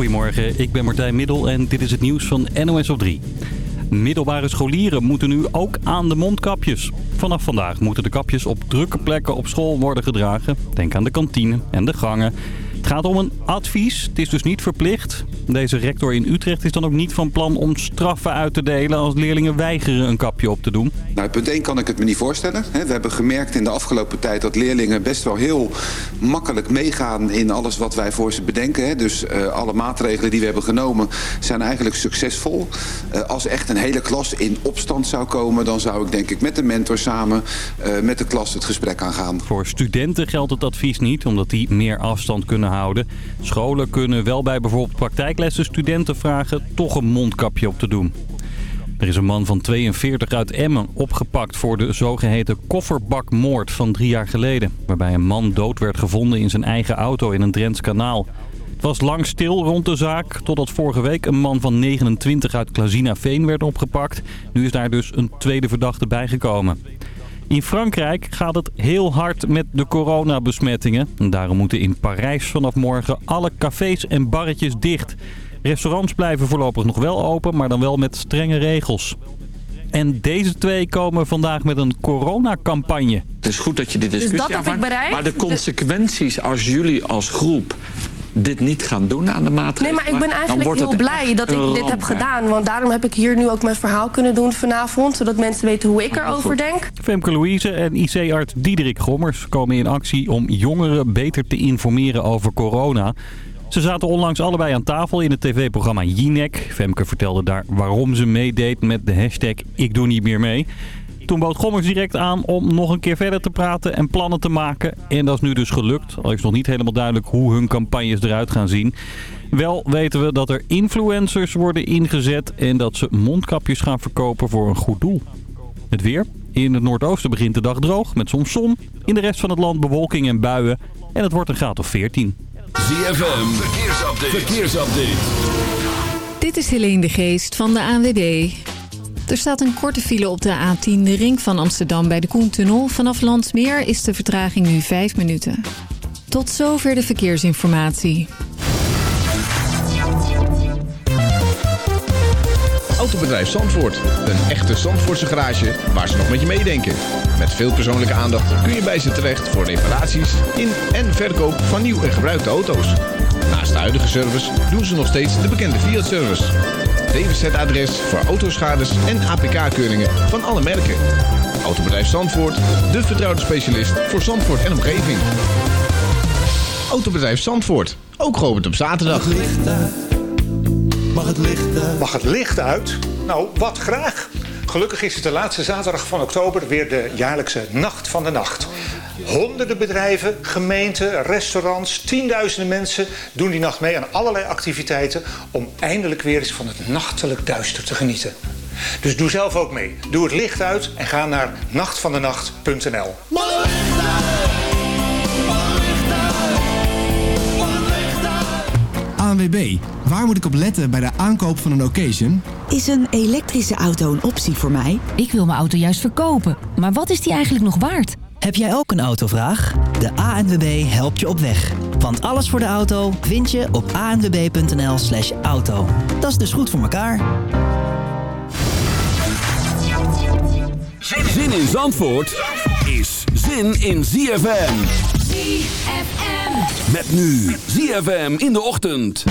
Goedemorgen, ik ben Martijn Middel en dit is het nieuws van NOS op 3. Middelbare scholieren moeten nu ook aan de mondkapjes. Vanaf vandaag moeten de kapjes op drukke plekken op school worden gedragen. Denk aan de kantine en de gangen. Het gaat om een advies, het is dus niet verplicht. Deze rector in Utrecht is dan ook niet van plan om straffen uit te delen als leerlingen weigeren een kapje op te doen. Nou, punt 1 kan ik het me niet voorstellen. We hebben gemerkt in de afgelopen tijd dat leerlingen best wel heel makkelijk meegaan in alles wat wij voor ze bedenken. Dus uh, alle maatregelen die we hebben genomen zijn eigenlijk succesvol. Uh, als echt een hele klas in opstand zou komen, dan zou ik denk ik met de mentor samen uh, met de klas het gesprek aangaan. Voor studenten geldt het advies niet, omdat die meer afstand kunnen houden. Scholen kunnen wel bij bijvoorbeeld praktijklessen studenten vragen toch een mondkapje op te doen. Er is een man van 42 uit Emmen opgepakt voor de zogeheten kofferbakmoord van drie jaar geleden. Waarbij een man dood werd gevonden in zijn eigen auto in een Drents kanaal. Het was lang stil rond de zaak, totdat vorige week een man van 29 uit Veen werd opgepakt. Nu is daar dus een tweede verdachte bijgekomen. In Frankrijk gaat het heel hard met de coronabesmettingen. Daarom moeten in Parijs vanaf morgen alle cafés en barretjes dicht. Restaurants blijven voorlopig nog wel open, maar dan wel met strenge regels. En deze twee komen vandaag met een coronacampagne. Het is goed dat je dit discussie dus dat heb ik bereikt. Maar de consequenties als jullie als groep dit niet gaan doen aan de maatregelen. Nee, maar ik ben eigenlijk heel blij dat ik dit heb gedaan. Want daarom heb ik hier nu ook mijn verhaal kunnen doen vanavond. Zodat mensen weten hoe ik erover denk. Femke Louise en IC-arts Diederik Gommers komen in actie om jongeren beter te informeren over corona. Ze zaten onlangs allebei aan tafel in het tv-programma Jinek. Femke vertelde daar waarom ze meedeed met de hashtag Ik Doe Niet Meer Mee. Toen bood Gommers direct aan om nog een keer verder te praten en plannen te maken. En dat is nu dus gelukt. Al is nog niet helemaal duidelijk hoe hun campagnes eruit gaan zien. Wel weten we dat er influencers worden ingezet en dat ze mondkapjes gaan verkopen voor een goed doel. Het weer. In het noordoosten begint de dag droog met soms zon. In de rest van het land bewolking en buien. En het wordt een graad of 14. ZFM, verkeersupdate. verkeersupdate. Dit is Helene de Geest van de ANWB. Er staat een korte file op de A10, de ring van Amsterdam bij de Koentunnel. Vanaf Landsmeer is de vertraging nu 5 minuten. Tot zover de verkeersinformatie. Autobedrijf Zandvoort. Een echte Zandvoortse garage waar ze nog met je meedenken. Met veel persoonlijke aandacht kun je bij ze terecht voor reparaties in en verkoop van nieuw en gebruikte auto's. Naast de huidige service doen ze nog steeds de bekende Fiat-service. DWZ-adres voor autoschades en APK-keuringen van alle merken. Autobedrijf Zandvoort, de vertrouwde specialist voor Zandvoort en omgeving. Autobedrijf Zandvoort, ook geopend op zaterdag. Mag het licht uit? Mag het licht uit? Mag het licht uit? Nou, wat graag. Gelukkig is het de laatste zaterdag van oktober weer de jaarlijkse Nacht van de Nacht. Honderden bedrijven, gemeenten, restaurants, tienduizenden mensen doen die nacht mee aan allerlei activiteiten om eindelijk weer eens van het nachtelijk duister te genieten. Dus doe zelf ook mee. Doe het licht uit en ga naar nachtvandenacht.nl. ANWB, waar moet ik op letten bij de aankoop van een occasion? Is een elektrische auto een optie voor mij? Ik wil mijn auto juist verkopen, maar wat is die eigenlijk nog waard? Heb jij ook een autovraag? De ANWB helpt je op weg. Want alles voor de auto vind je op anwb.nl slash auto. Dat is dus goed voor elkaar. Zin in Zandvoort is zin in ZFM. ZFM. Met nu ZFM in de ochtend.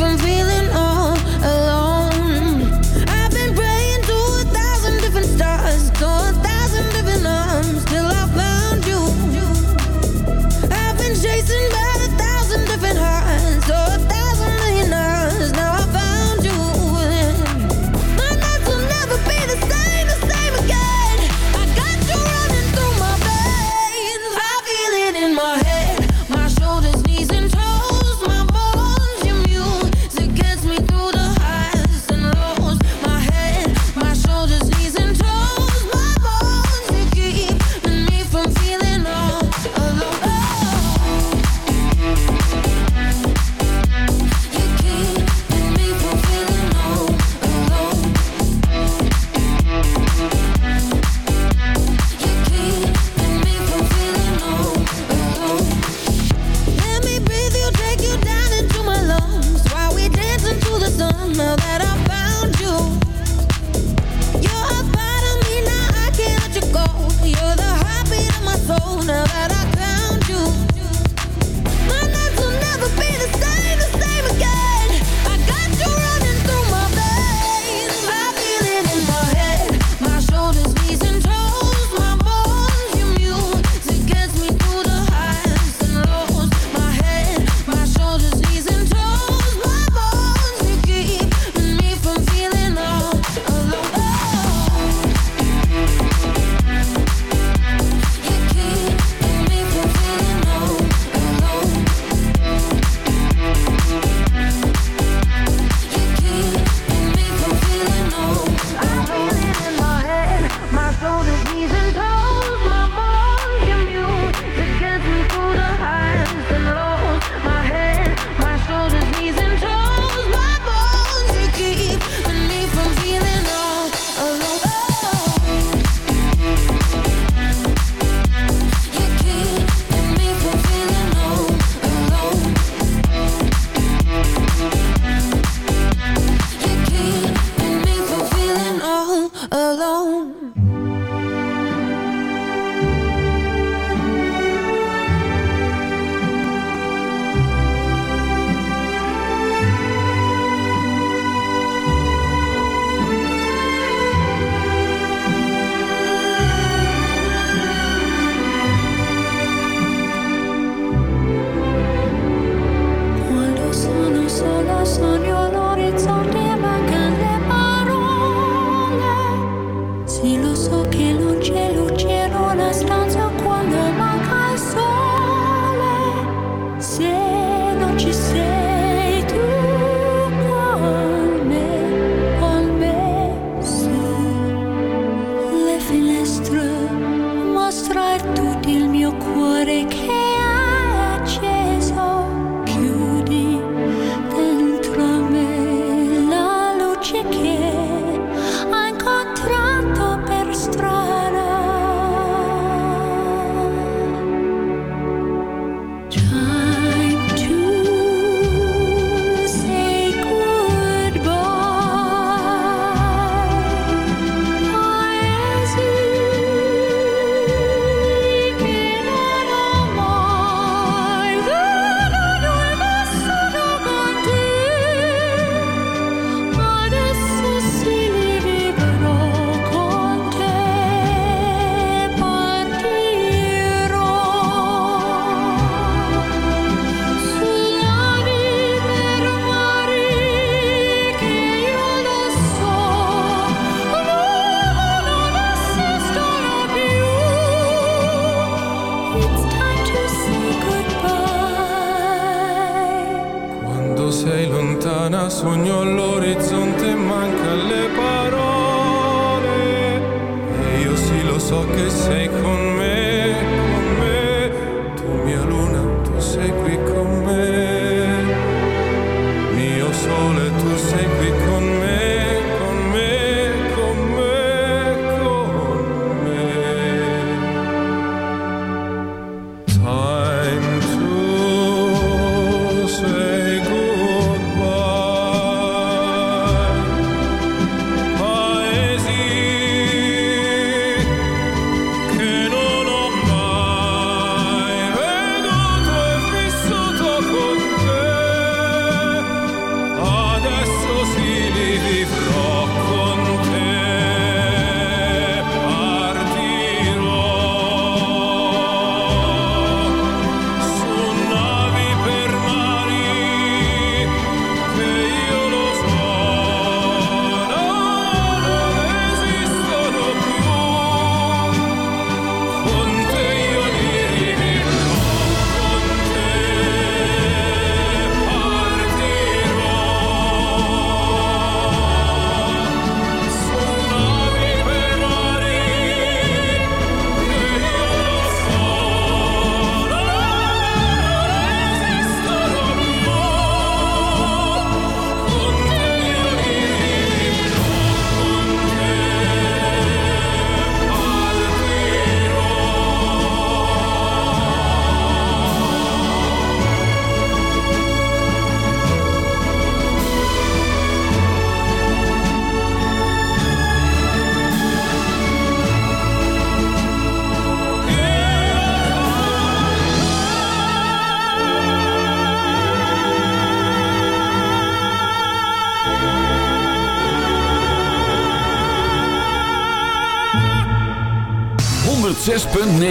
From feeling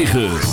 9.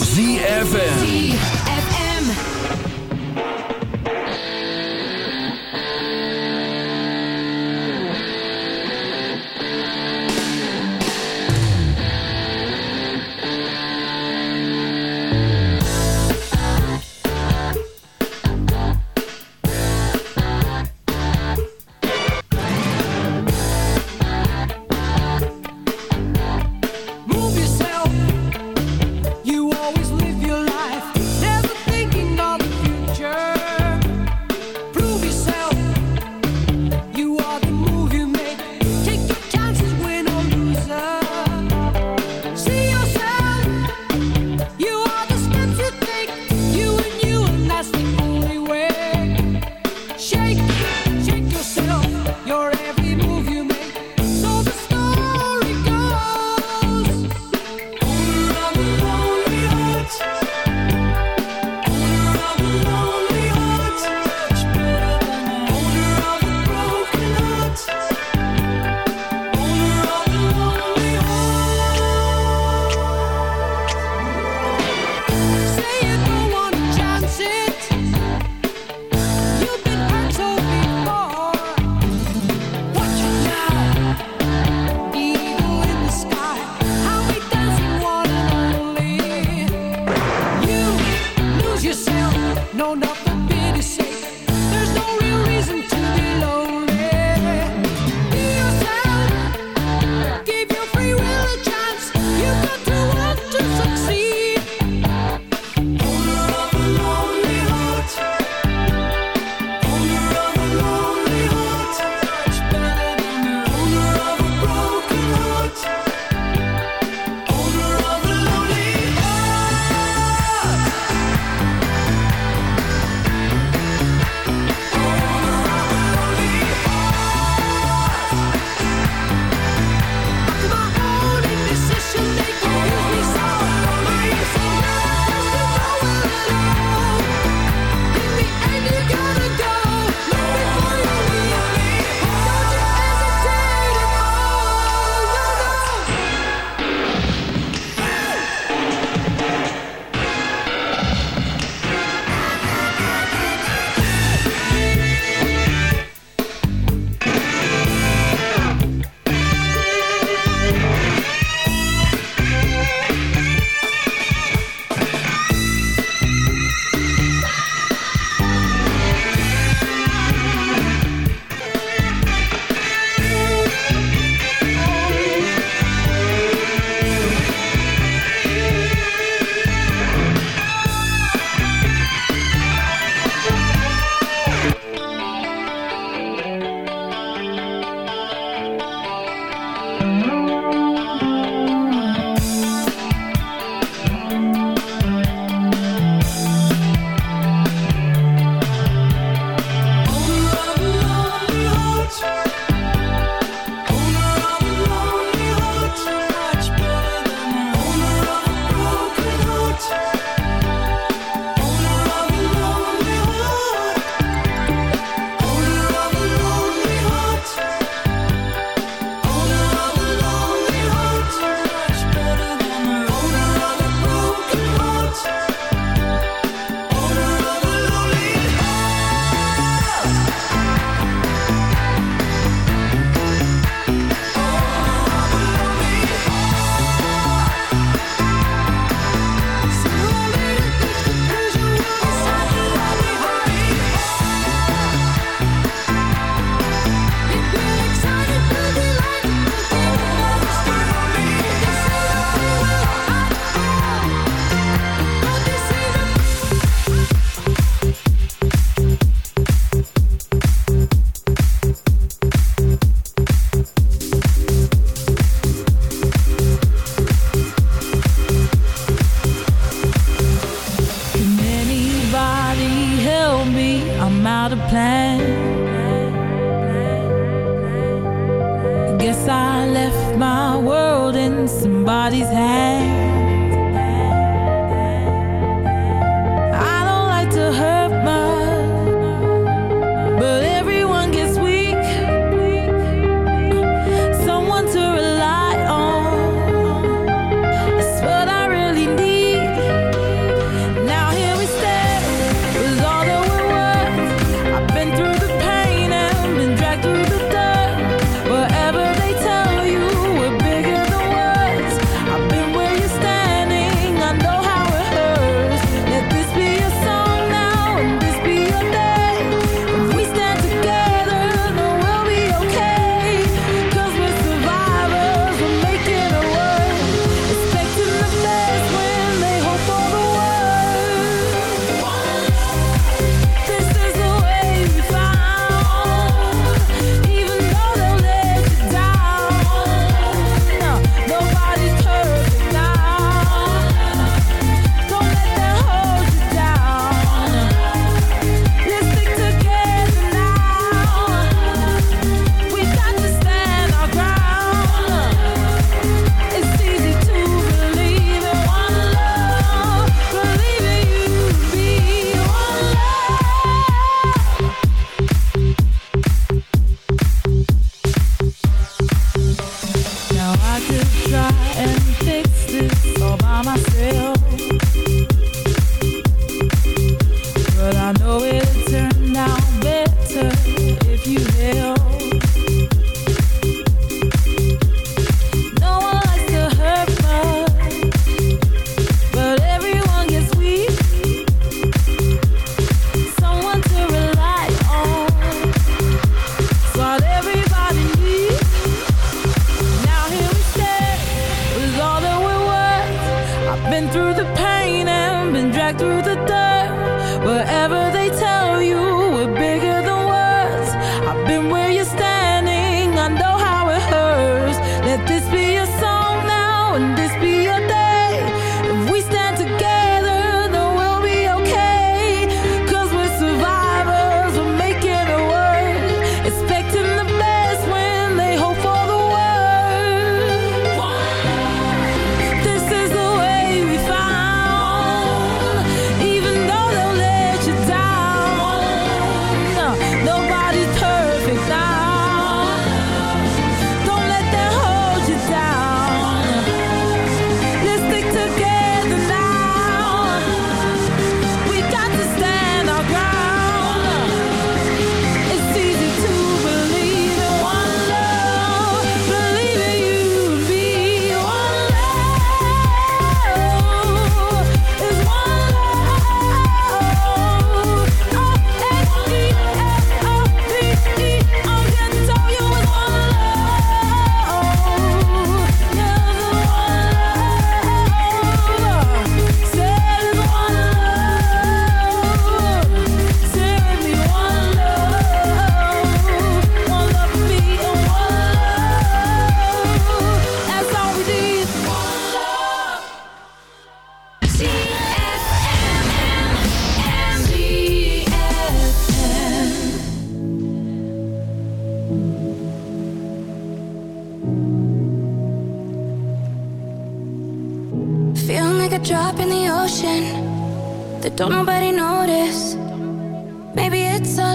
Been through the pain and been dragged through the dirt. Whatever they tell you, we're bigger.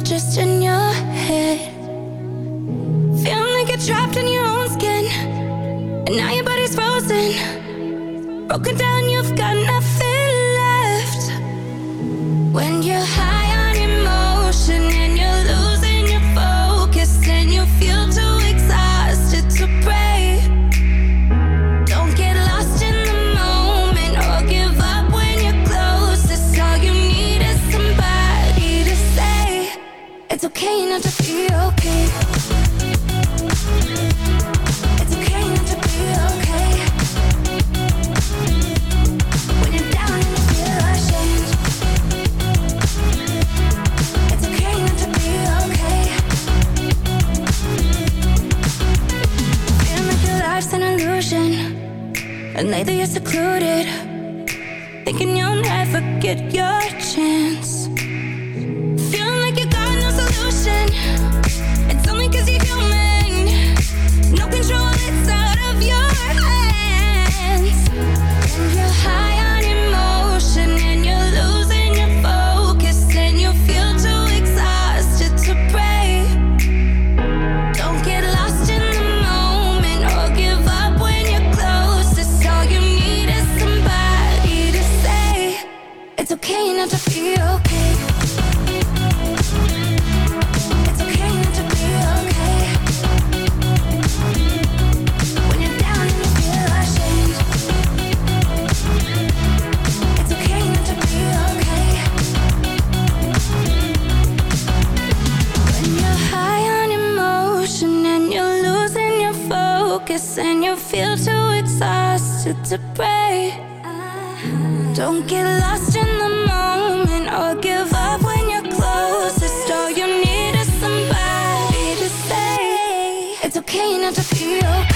all just in your head. Feeling like you're trapped in your own skin. And now your body's frozen. Broken down, you've that you're secluded. Thinking you'll never get your and you feel too exhausted to pray. Don't get lost in the moment or give up when you're closest. All you need is somebody to say It's okay not to feel okay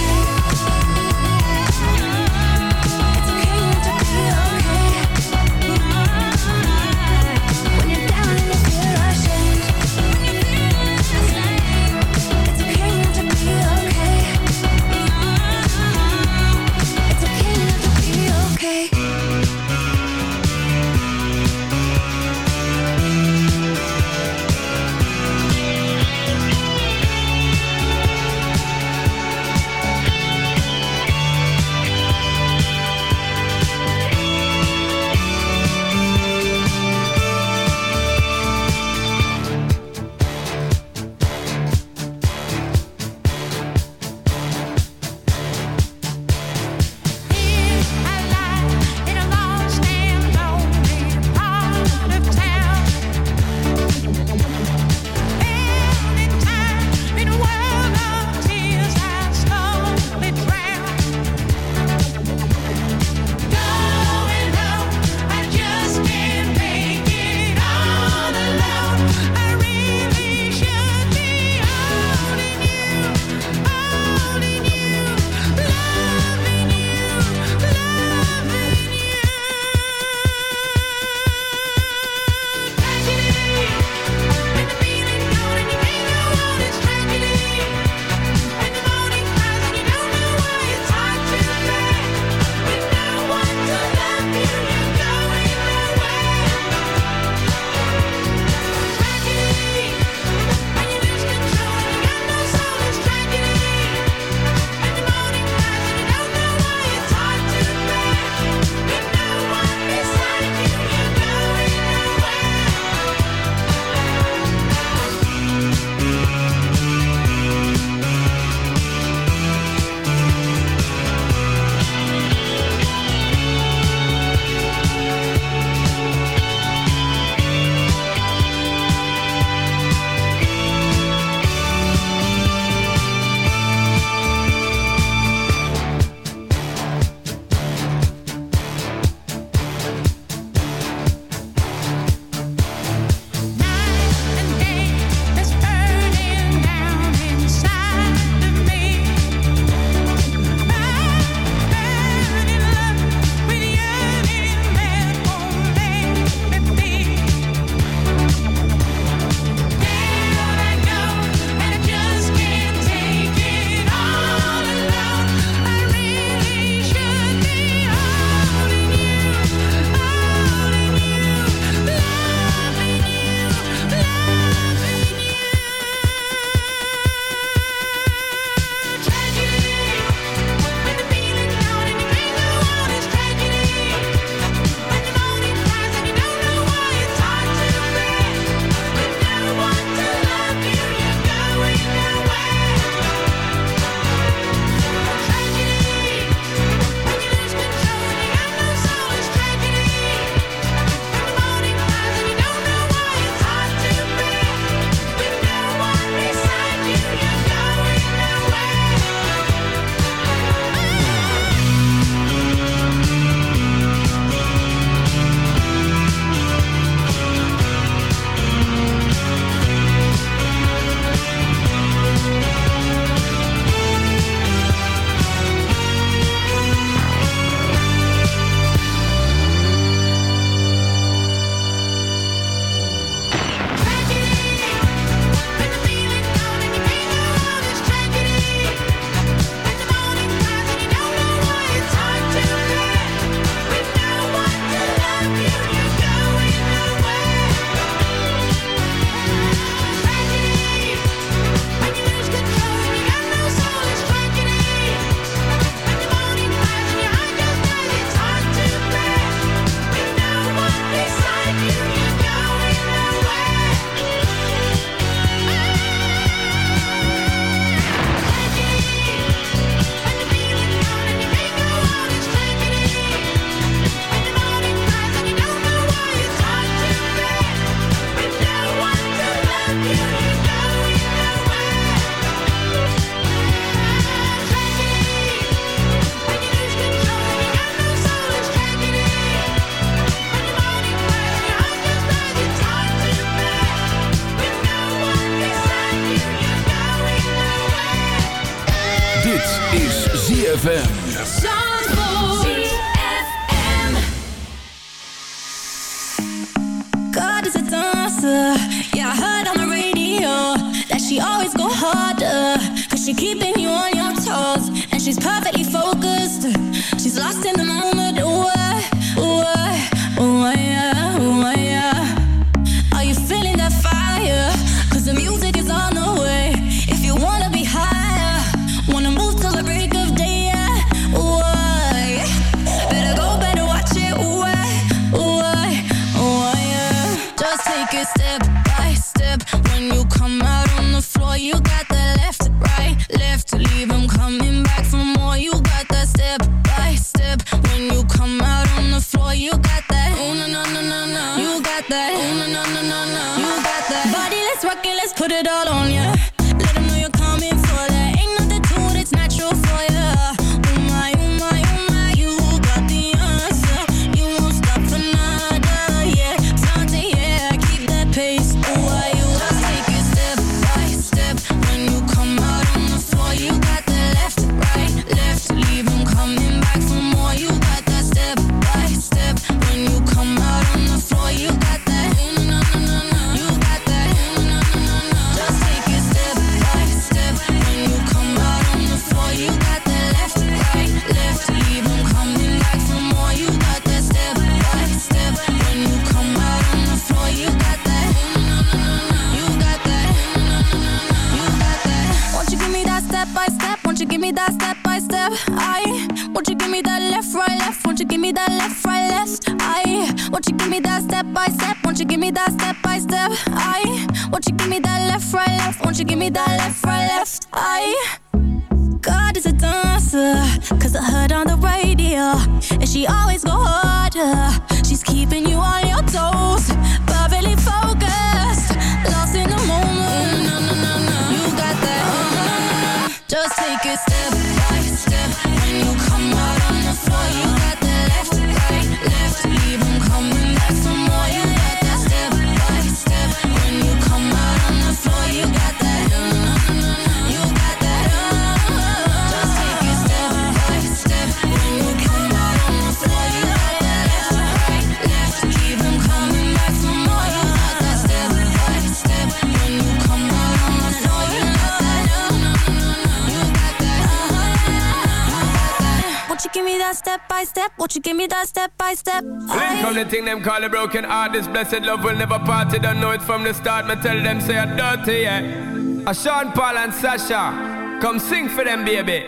give me that step by step? Link on the thing them call a broken heart. This blessed love will never part. You don't know it from the start. Me tell them say I'm dirty, yeah. A Sean Paul and Sasha, come sing for them, baby.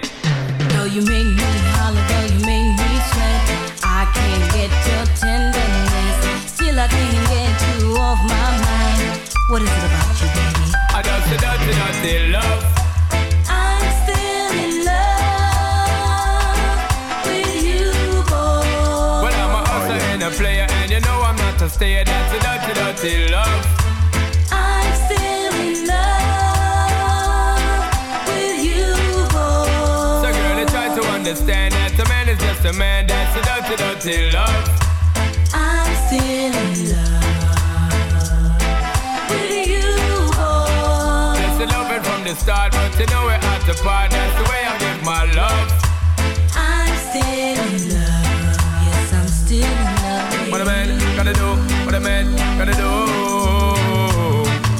Though you make me holler, though you make me sweat, I can't get your tenderness. Still, I can't get you off my mind. What is it about you, baby? I just a dirty, dirty love. Not a stayer. Dirty, dirty love. I'm still in love with you, boy. So, girl, you try to understand that a man is just a man. That's a dirty, dirty love. I'm still in love with you, boy. That's the loving from the start, but you know we're at the part. That's the way I give my love. I'm still in love. Yes, I'm still in love. What a man gonna do? A man gonna do?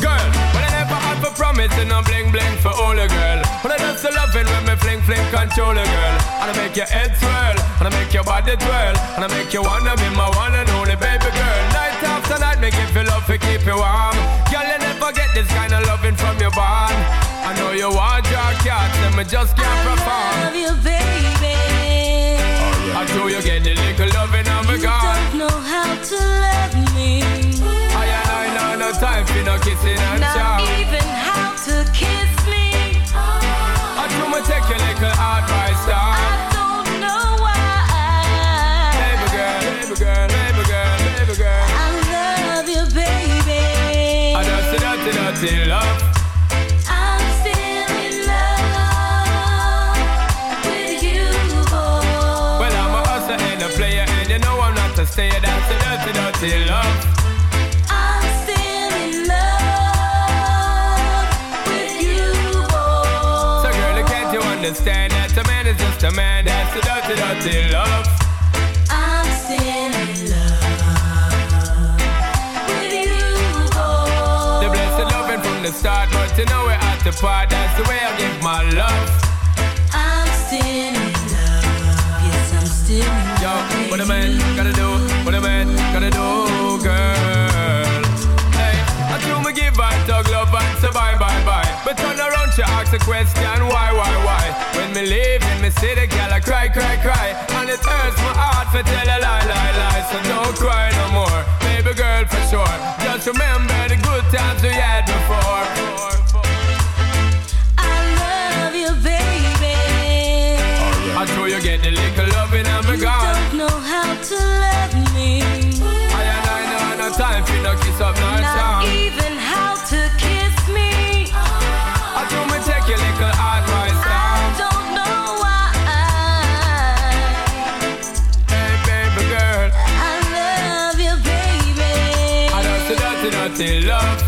Girl, when I never had for promising I'm bling bling for all a girl. When I just loving when me fling fling control a girl. And I make your head swirl, and I make your body twirl, and I make you wanna be my one and only baby girl. Night after night, give you love to keep you warm. Girl, you never get this kind of loving from your bond. I know you want your cat, and me just can't perform. love you, baby. Oh, I know you get the little loving on me You don't know how to love little advice down. I don't know why. Baby girl, baby girl, baby girl, baby girl. I love you, baby. I a dirty, dirty love. I'm still in love with you, boy. Well, I'm a hustler and a player, and you know I'm not a stayer. That's a dirty, dirty love. Understand? that a man is just a man. That's the dirty, dirty love. I'm still in love with you, boy. The blessed loving from the start, but you know we're at the part. That's the way I give my love. I'm still in love. Yes, I'm still in Yo, love. what a man gotta do, what a man gotta do, girl. Hey, I do me give her dog love and say bye, bye, bye. But turn around, she ask a question, why, why, why? When me leave in me see the girl, I cry, cry, cry. And it hurts my heart for tell a lie, lie, lie. So don't cry no more, baby girl, for sure. Just remember the dirty love.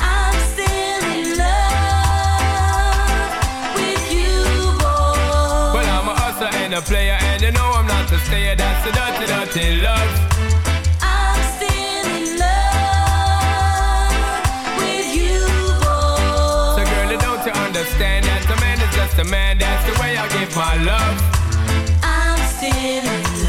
I'm still in love with you, boy. Well, I'm a hustler and a player, and you know I'm not a stayer. That's the dirty, dirty love. I'm still in love with you, boy. So, girl, don't you understand that a man is just a man? That's the way I give my love. I'm still in love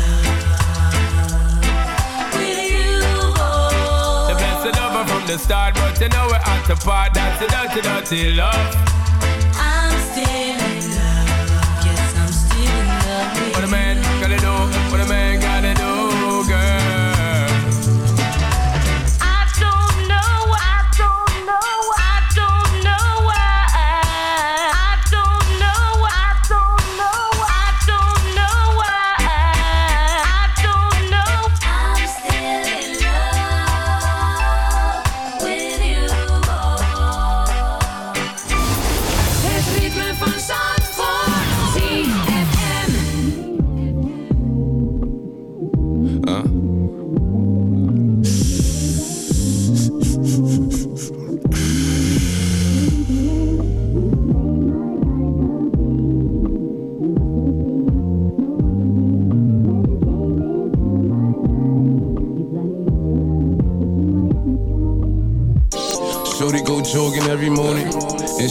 the start, but you know we're at the part. That's the dirty, dirty love. I'm still in love. Yes, I'm still in love What a man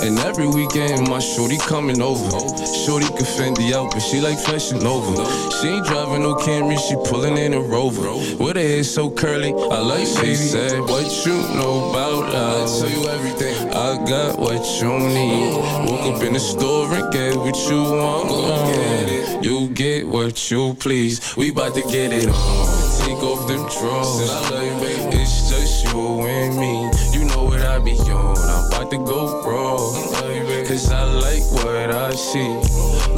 And every weekend my shorty coming over. Shorty can fend the out, but she like flashing over. She ain't driving no Camry, she pulling in a Rover. With her hair so curly, I like she said, What you know about love? I tell you everything. I got what you need. Woke up in the store and get what you want. You get what you please. We bout to get it on. Take off them drawers. It's just you and me. I be on. I'm about to go raw. Cause I like what I see.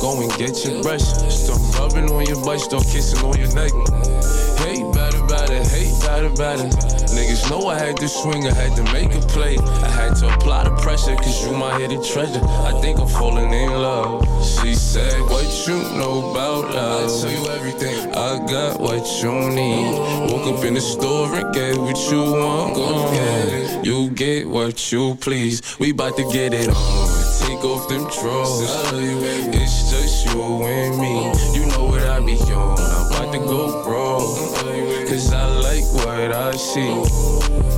go and get your brush. Start rubbing on your butt, start kissing on your neck. Hey, better, better, hey, better, better. Niggas know I had to swing, I had to make a play. I had to apply the pressure, cause you my hidden treasure. I think I'm falling in love. She said, What you know about love? I tell you everything. I got what you need. Woke up in the store and get what you want. Go get it. You get what you please. We bout to get it on. Take off them drawers. It's just you and me. You know what I be on. I'm about to go raw. Cause I like what I see.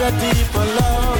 the people love.